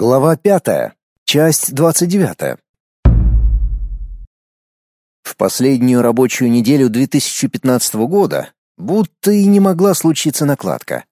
Глава пятая. Часть двадцать девятая. В последнюю рабочую неделю 2015 года будто и не могла случиться накладка.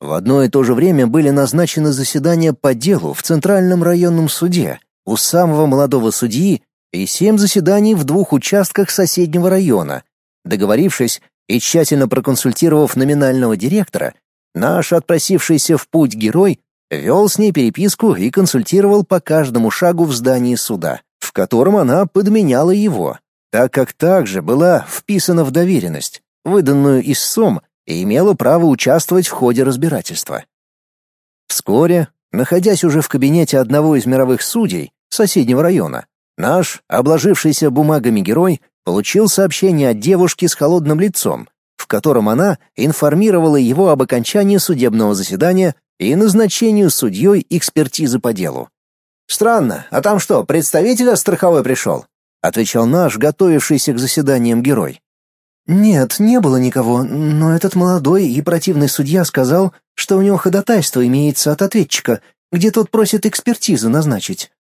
В одно и то же время были назначены заседания по делу в Центральном районном суде у самого молодого судьи и семь заседаний в двух участках соседнего района. Договорившись и тщательно проконсультировав номинального директора, наш отпросившийся в путь герой Вел с ней переписку и консультировал по каждому шагу в здании суда, в котором она подменяла его, так как также была вписана в доверенность, выданную истцом, и имела право участвовать в ходе разбирательства. Вскоре, находясь уже в кабинете одного из мировых судей соседнего района, наш, обложившийся бумагами герой, получил сообщение от девушки с холодным лицом, в котором она информировала его об окончании судебного заседания и назначению судьей экспертизы по делу. «Странно, а там что, представитель страховой пришел?» — отвечал наш, готовившийся к заседаниям герой. «Нет, не было никого, но этот молодой и противный судья сказал, что у него ходатайство имеется от ответчика, где тот просит экспертизу назначить».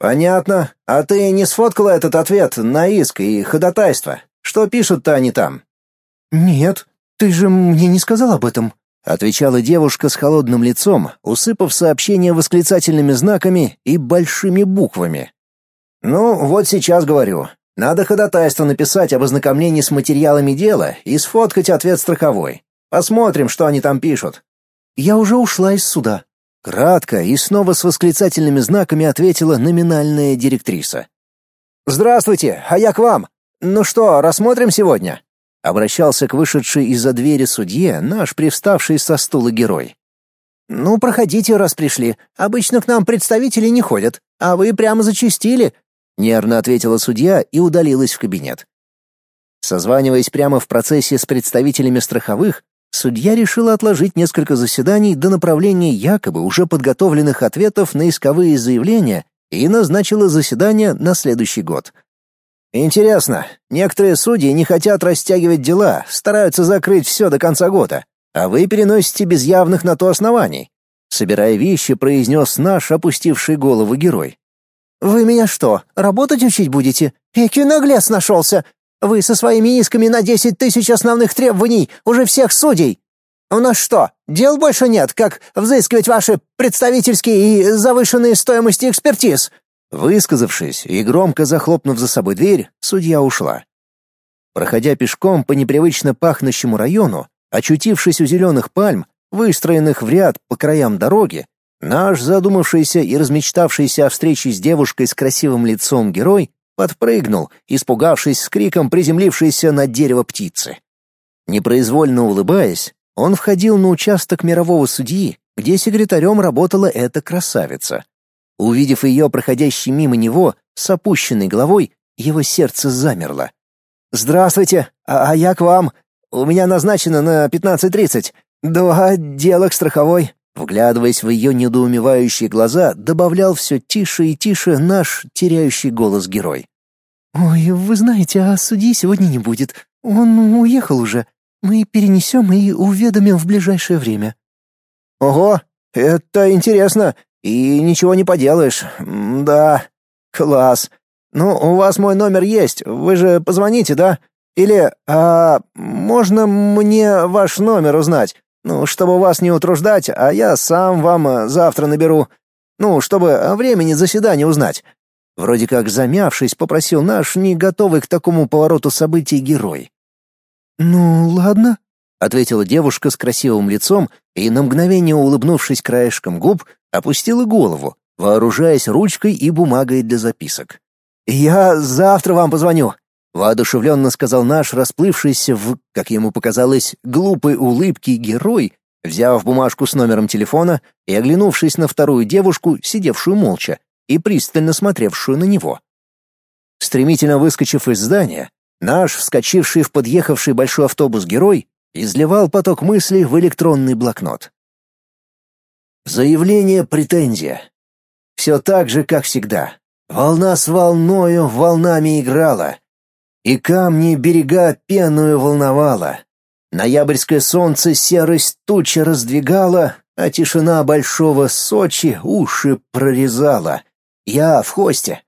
«Понятно. А ты не сфоткала этот ответ на иск и ходатайство? Что пишут-то они там?» «Нет, ты же мне не сказал об этом», — отвечала девушка с холодным лицом, усыпав сообщение восклицательными знаками и большими буквами. «Ну, вот сейчас говорю. Надо ходатайство написать об ознакомлении с материалами дела и сфоткать ответ страховой. Посмотрим, что они там пишут». «Я уже ушла из суда», — кратко и снова с восклицательными знаками ответила номинальная директриса. «Здравствуйте, а я к вам. Ну что, рассмотрим сегодня?» Обращался к вышедшей из-за двери судье наш привставший со стула герой. «Ну, проходите, раз пришли. Обычно к нам представители не ходят, а вы прямо зачастили», — нервно ответила судья и удалилась в кабинет. Созваниваясь прямо в процессе с представителями страховых, судья решила отложить несколько заседаний до направления якобы уже подготовленных ответов на исковые заявления и назначила заседание на следующий год — Интересно, некоторые судьи не хотят растягивать дела, стараются закрыть все до конца года, а вы переносите без явных на то оснований. Собирая вещи, произнес наш опустивший голову герой. «Вы меня что, работать учить будете? Эки наглец нашелся! Вы со своими исками на десять тысяч основных требований уже всех судей! У нас что, дел больше нет, как взыскивать ваши представительские и завышенные стоимости экспертиз? Высказавшись и громко захлопнув за собой дверь, судья ушла. Проходя пешком по непривычно пахнущему району, очутившись у зеленых пальм, выстроенных в ряд по краям дороги, наш задумавшийся и размечтавшийся о встрече с девушкой с красивым лицом герой подпрыгнул, испугавшись с криком приземлившейся на дерево птицы. Непроизвольно улыбаясь, он входил на участок мирового судьи, где секретарем работала эта красавица. Увидев ее, проходящей мимо него, с опущенной головой, его сердце замерло. «Здравствуйте, а, а я к вам. У меня назначено на 15.30. Два дела к страховой». Вглядываясь в ее недоумевающие глаза, добавлял все тише и тише наш теряющий голос герой. «Ой, вы знаете, а судьи сегодня не будет. Он уехал уже. Мы перенесем и уведомим в ближайшее время». «Ого, это интересно. И ничего не поделаешь. Да. Класс. Ну, у вас мой номер есть. Вы же позвоните, да? Или, а можно мне ваш номер узнать? Ну, чтобы вас не утруждать, а я сам вам э, завтра наберу. Ну, чтобы времени заседания узнать. Вроде как замявшись, попросил наш не готовый к такому повороту событий герой. Ну, ладно, ответила девушка с красивым лицом и на мгновение улыбнувшись краешком губ, опустила голову, вооружаясь ручкой и бумагой для записок. «Я завтра вам позвоню», — воодушевленно сказал наш расплывшийся в, как ему показалось, глупой улыбки герой, взяв бумажку с номером телефона и оглянувшись на вторую девушку, сидевшую молча и пристально смотревшую на него. Стремительно выскочив из здания, наш, вскочивший в подъехавший большой автобус герой, изливал поток мыслей в электронный блокнот. Заявление претензия. Все так же, как всегда. Волна с волною волнами играла. И камни берега пеную волновала. Ноябрьское солнце серость тучи раздвигало, а тишина большого Сочи уши прорезала. Я в хосте.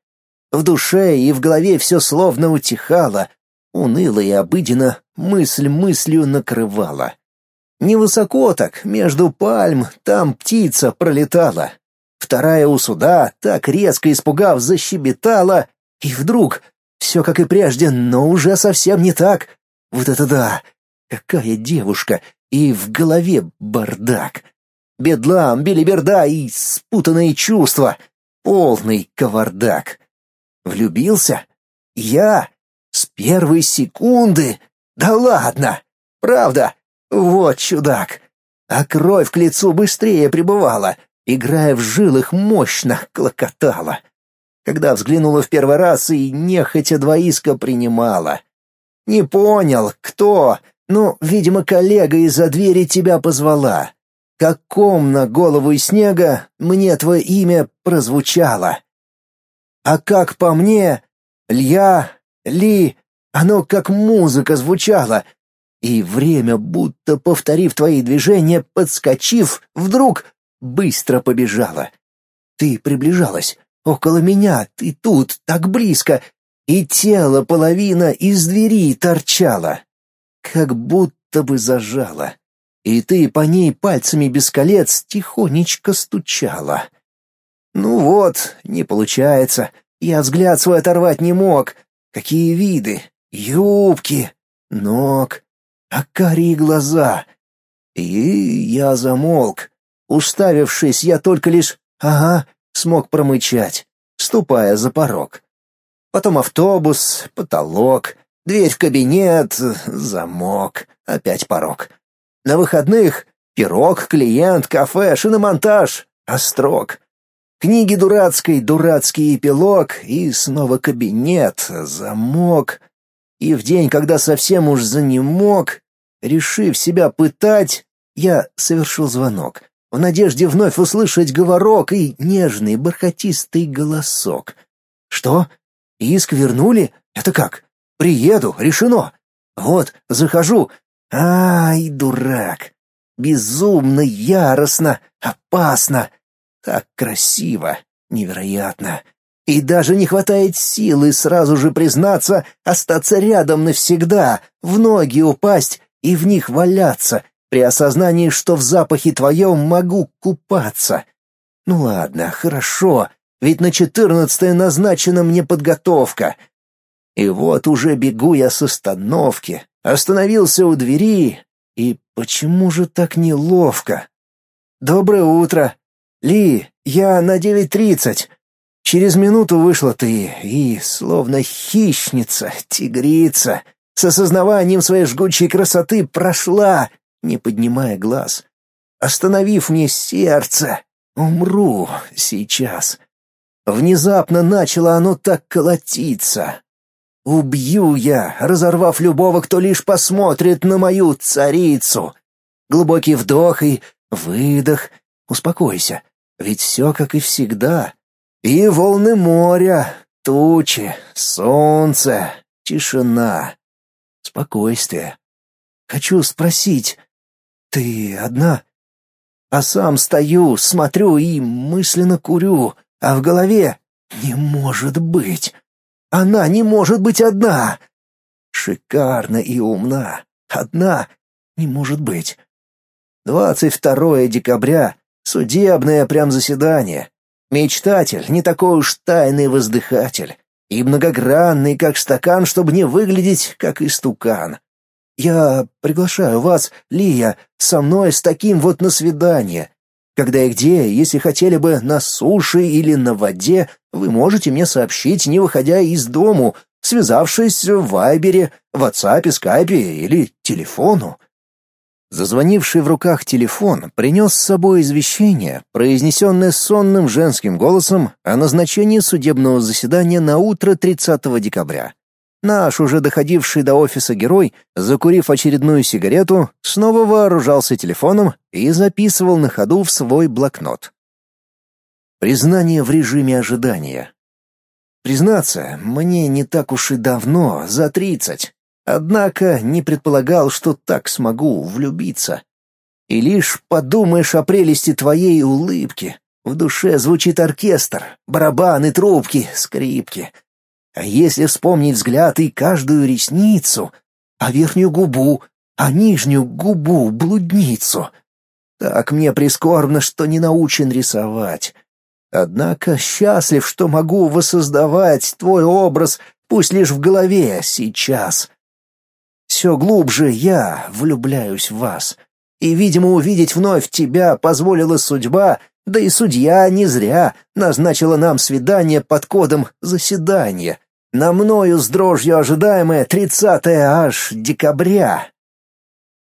В душе и в голове все словно утихало, уныло и обыденно мысль мыслью накрывала. Невысоко так, между пальм, там птица пролетала. Вторая у суда, так резко испугав, защебетала, и вдруг все как и прежде, но уже совсем не так. Вот это да! Какая девушка! И в голове бардак. Бедлам, белиберда и спутанные чувства. Полный кавардак. Влюбился? Я? С первой секунды? Да ладно! Правда? Вот чудак! А кровь к лицу быстрее прибывала, играя в жилах мощно клокотала когда взглянула в первый раз и нехотя двоиска принимала. Не понял, кто, но, видимо, коллега из-за двери тебя позвала. Как ком на голову из снега мне твое имя прозвучало. А как по мне, Лья, Ли, оно как музыка звучало, и время, будто повторив твои движения, подскочив, вдруг быстро побежало. Ты приближалась, Около меня, ты тут, так близко, и тело половина из двери торчало. Как будто бы зажало. И ты по ней пальцами без колец тихонечко стучала. Ну вот, не получается. Я взгляд свой оторвать не мог. Какие виды? Юбки, ног, а карие глаза. И я замолк. Уставившись, я только лишь «Ага, смог промычать, ступая за порог. Потом автобус, потолок, дверь в кабинет, замок, опять порог. На выходных пирог, клиент, кафе, шиномонтаж, острог. Книги дурацкой, дурацкий эпилог и снова кабинет, замок. И в день, когда совсем уж занемог, решив себя пытать, я совершил звонок в надежде вновь услышать говорок и нежный бархатистый голосок. «Что? Иск вернули? Это как? Приеду, решено. Вот, захожу. Ай, дурак! Безумно, яростно, опасно. Так красиво, невероятно. И даже не хватает силы сразу же признаться, остаться рядом навсегда, в ноги упасть и в них валяться, при осознании, что в запахе твоем могу купаться. Ну ладно, хорошо, ведь на четырнадцатое назначена мне подготовка. И вот уже бегу я с остановки, остановился у двери, и почему же так неловко? Доброе утро. Ли, я на девять тридцать. Через минуту вышла ты, и, словно хищница, тигрица, с осознаванием своей жгучей красоты прошла, не поднимая глаз. Остановив мне сердце, умру сейчас. Внезапно начало оно так колотиться. Убью я, разорвав любого, кто лишь посмотрит на мою царицу. Глубокий вдох и выдох. Успокойся, ведь все как и всегда. И волны моря, тучи, солнце, тишина, спокойствие. Хочу спросить, «Ты одна?» А сам стою, смотрю и мысленно курю, а в голове «Не может быть! Она не может быть одна!» Шикарно и умна. Одна не может быть. 22 декабря. Судебное прям заседание. Мечтатель, не такой уж тайный воздыхатель. И многогранный, как стакан, чтобы не выглядеть, как истукан. Я приглашаю вас, Лия, со мной с таким вот на свидание. Когда и где, если хотели бы на суше или на воде, вы можете мне сообщить, не выходя из дому, связавшись в Вайбере, WhatsApp, Скайпе или телефону. Зазвонивший в руках телефон принес с собой извещение, произнесенное сонным женским голосом о назначении судебного заседания на утро 30 декабря. Наш уже доходивший до офиса герой, закурив очередную сигарету, снова вооружался телефоном и записывал на ходу в свой блокнот. Признание в режиме ожидания. Признаться, мне не так уж и давно, за тридцать. Однако не предполагал, что так смогу влюбиться. И лишь подумаешь о прелести твоей улыбки. В душе звучит оркестр, барабаны, трубки, скрипки. А если вспомнить взгляд и каждую ресницу, а верхнюю губу, а нижнюю губу, блудницу. Так мне прискорбно, что не научен рисовать. Однако счастлив, что могу воссоздавать твой образ, пусть лишь в голове сейчас. Все глубже я влюбляюсь в вас. И, видимо, увидеть вновь тебя позволила судьба, да и судья не зря назначила нам свидание под кодом «заседание». На мною с дрожью ожидаемое 30 аж декабря.